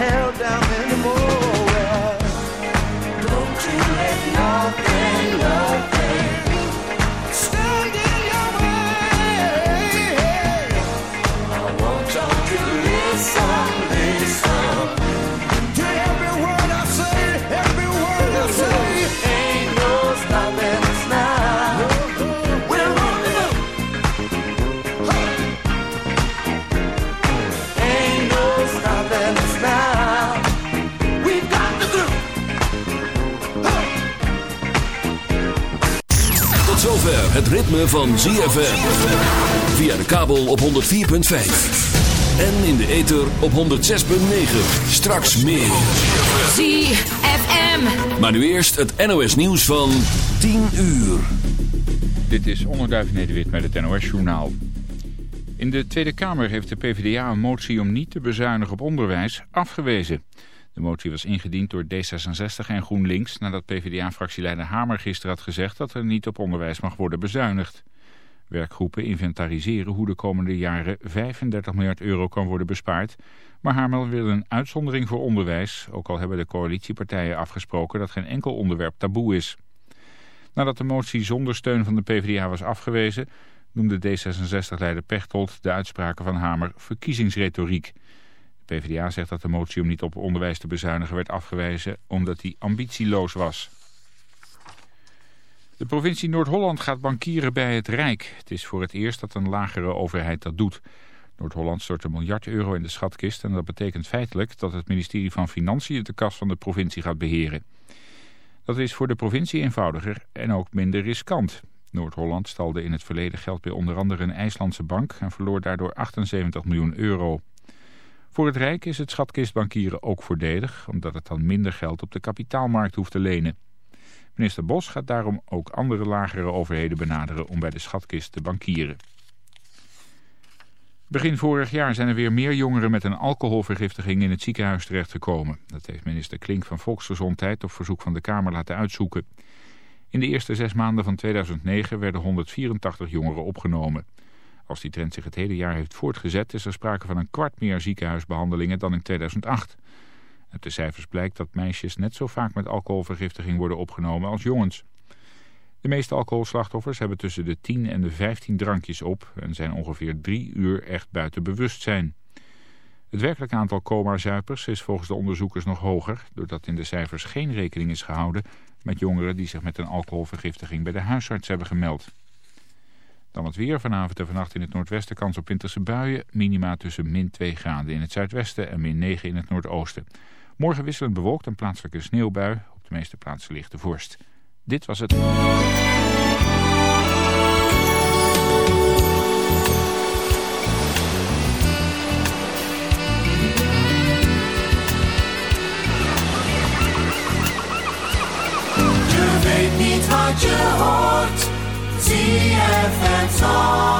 held down anymore. Don't you let nothing, nothing het ritme van ZFM. Via de kabel op 104.5. En in de ether op 106.9. Straks meer. ZFM. Maar nu eerst het NOS nieuws van 10 uur. Dit is Onderduif Nederwit met het NOS-journaal. In de Tweede Kamer heeft de PvdA een motie om niet te bezuinigen op onderwijs afgewezen. De motie was ingediend door D66 en GroenLinks nadat PvdA-fractieleider Hamer gisteren had gezegd dat er niet op onderwijs mag worden bezuinigd. Werkgroepen inventariseren hoe de komende jaren 35 miljard euro kan worden bespaard. Maar Hamer wil een uitzondering voor onderwijs, ook al hebben de coalitiepartijen afgesproken dat geen enkel onderwerp taboe is. Nadat de motie zonder steun van de PvdA was afgewezen, noemde D66-leider Pechtold de uitspraken van Hamer verkiezingsretoriek. PvdA zegt dat de motie om niet op onderwijs te bezuinigen werd afgewezen omdat die ambitieloos was. De provincie Noord-Holland gaat bankieren bij het Rijk. Het is voor het eerst dat een lagere overheid dat doet. Noord-Holland stort een miljard euro in de schatkist en dat betekent feitelijk dat het ministerie van Financiën de kas van de provincie gaat beheren. Dat is voor de provincie eenvoudiger en ook minder riskant. Noord-Holland stalde in het verleden geld bij onder andere een IJslandse bank en verloor daardoor 78 miljoen euro. Voor het Rijk is het schatkistbankieren ook voordelig, omdat het dan minder geld op de kapitaalmarkt hoeft te lenen. Minister Bos gaat daarom ook andere lagere overheden benaderen om bij de schatkist te bankieren. Begin vorig jaar zijn er weer meer jongeren met een alcoholvergiftiging in het ziekenhuis terechtgekomen. Dat heeft minister Klink van Volksgezondheid op verzoek van de Kamer laten uitzoeken. In de eerste zes maanden van 2009 werden 184 jongeren opgenomen. Als die trend zich het hele jaar heeft voortgezet is er sprake van een kwart meer ziekenhuisbehandelingen dan in 2008. Uit de cijfers blijkt dat meisjes net zo vaak met alcoholvergiftiging worden opgenomen als jongens. De meeste alcoholslachtoffers hebben tussen de 10 en de 15 drankjes op en zijn ongeveer drie uur echt buiten bewustzijn. Het werkelijk aantal coma-zuipers is volgens de onderzoekers nog hoger, doordat in de cijfers geen rekening is gehouden met jongeren die zich met een alcoholvergiftiging bij de huisarts hebben gemeld. Dan het weer. Vanavond en vannacht in het noordwesten kans op winterse buien. Minima tussen min 2 graden in het zuidwesten en min 9 in het noordoosten. Morgen wisselend bewolkt en plaatselijk een sneeuwbui. Op de meeste plaatsen ligt de vorst. Dit was het. ZFM Zandvoort.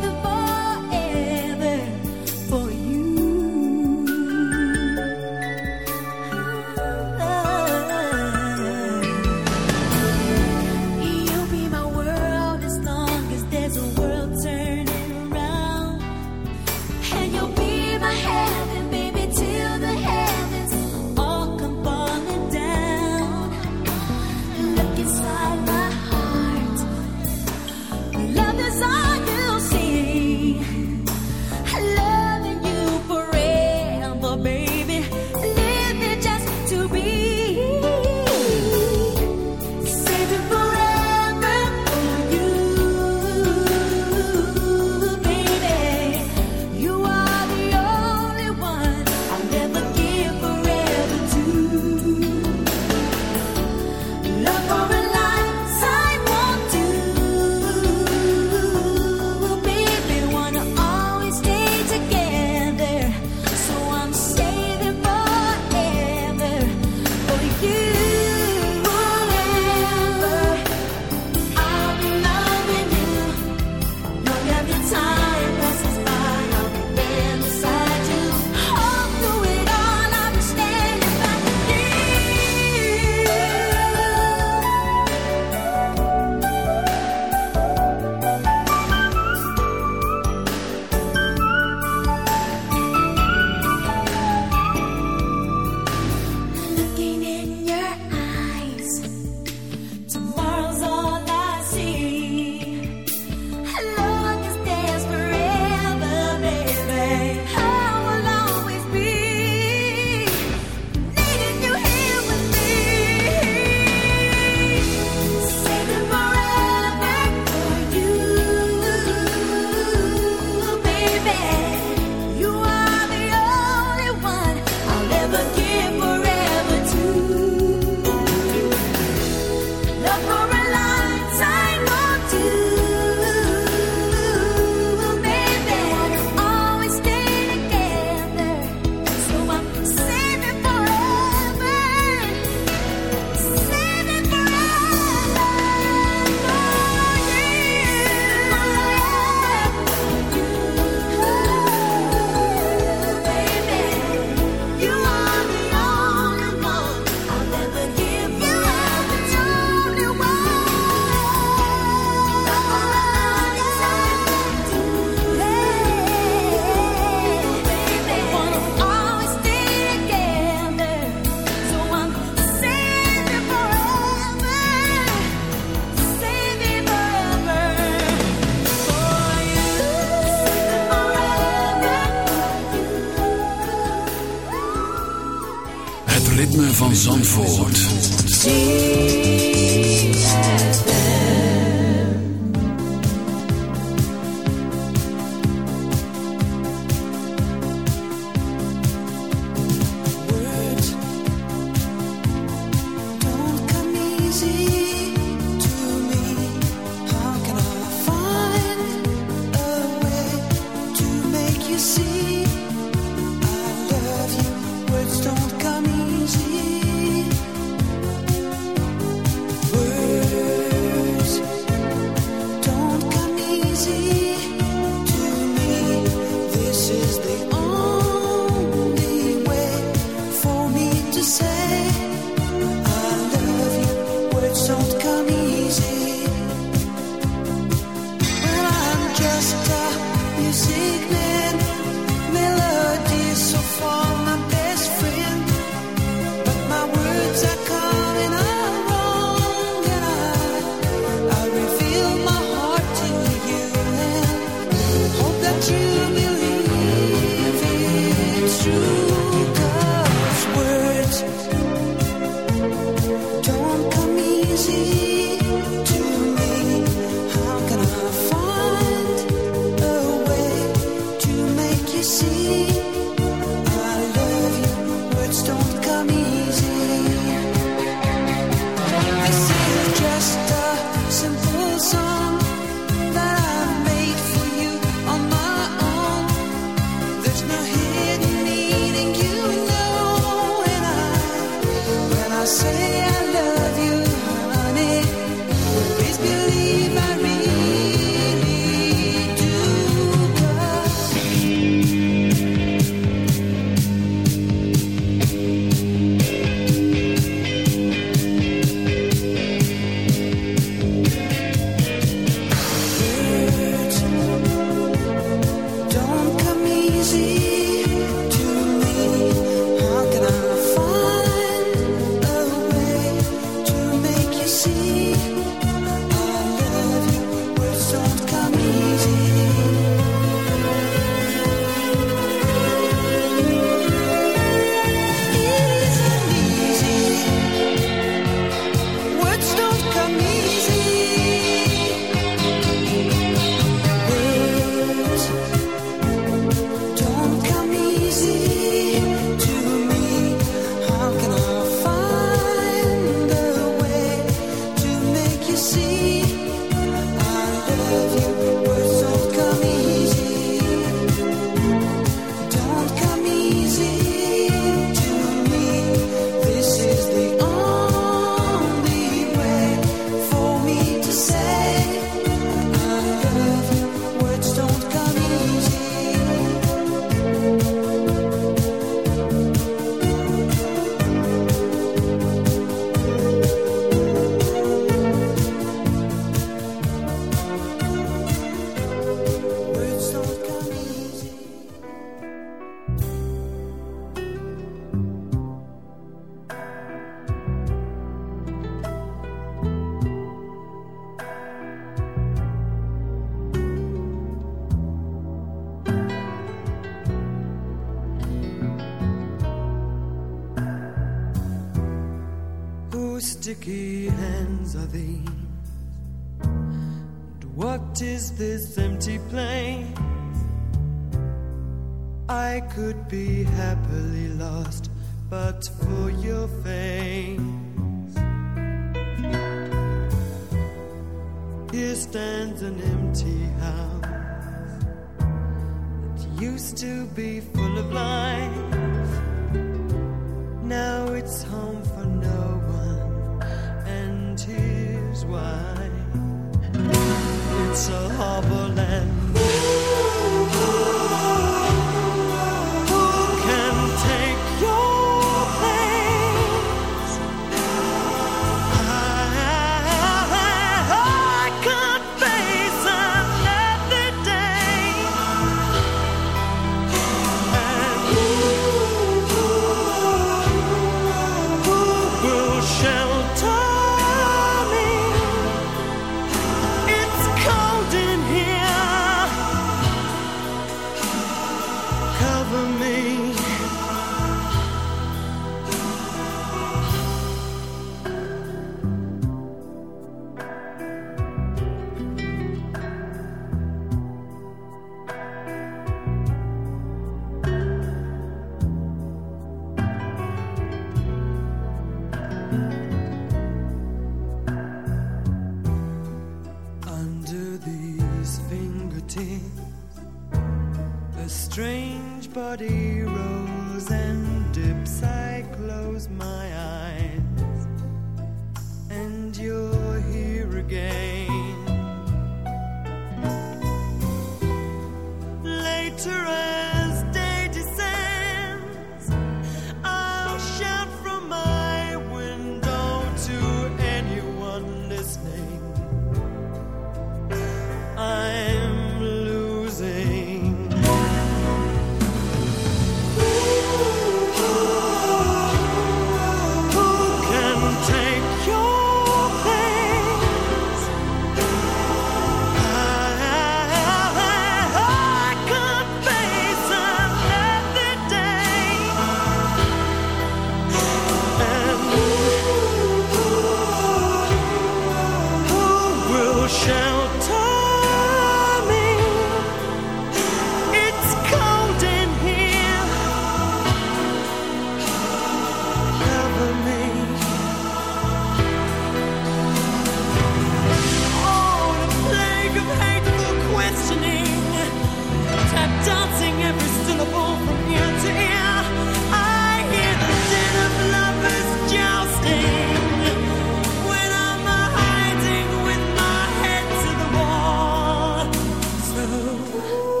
Ooh.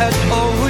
At all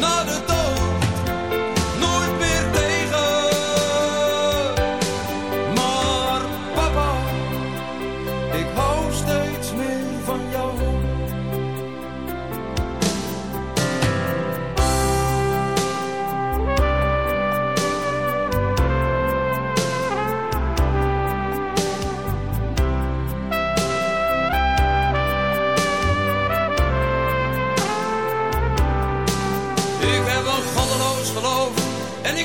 Na de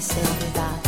sem duvidar.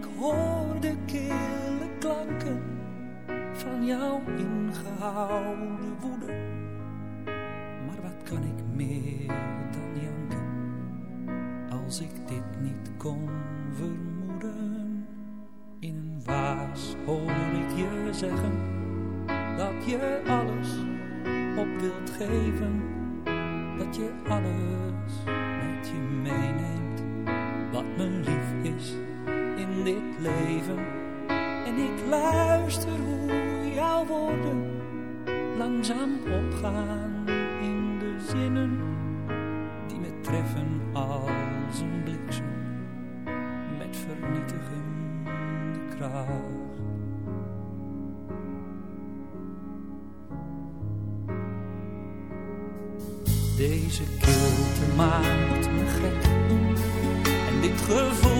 Ik hoor de kille klanken van jouw ingehouden woede. Maar wat kan ik meer dan janken als ik dit niet kon vermoeden? In een waas hoor ik je zeggen dat je alles op wilt geven. Dat je alles met je meeneemt wat me lief is in dit leven. En ik luister hoe jouw woorden langzaam opgaan in de zinnen die me treffen als een bliksem met vernietigende kracht. Deze kilte maakt me gek. En dit gevoel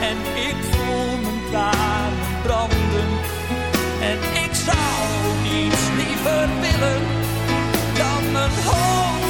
En ik voel mijn tranen branden. En ik zou niets liever willen dan mijn hoofd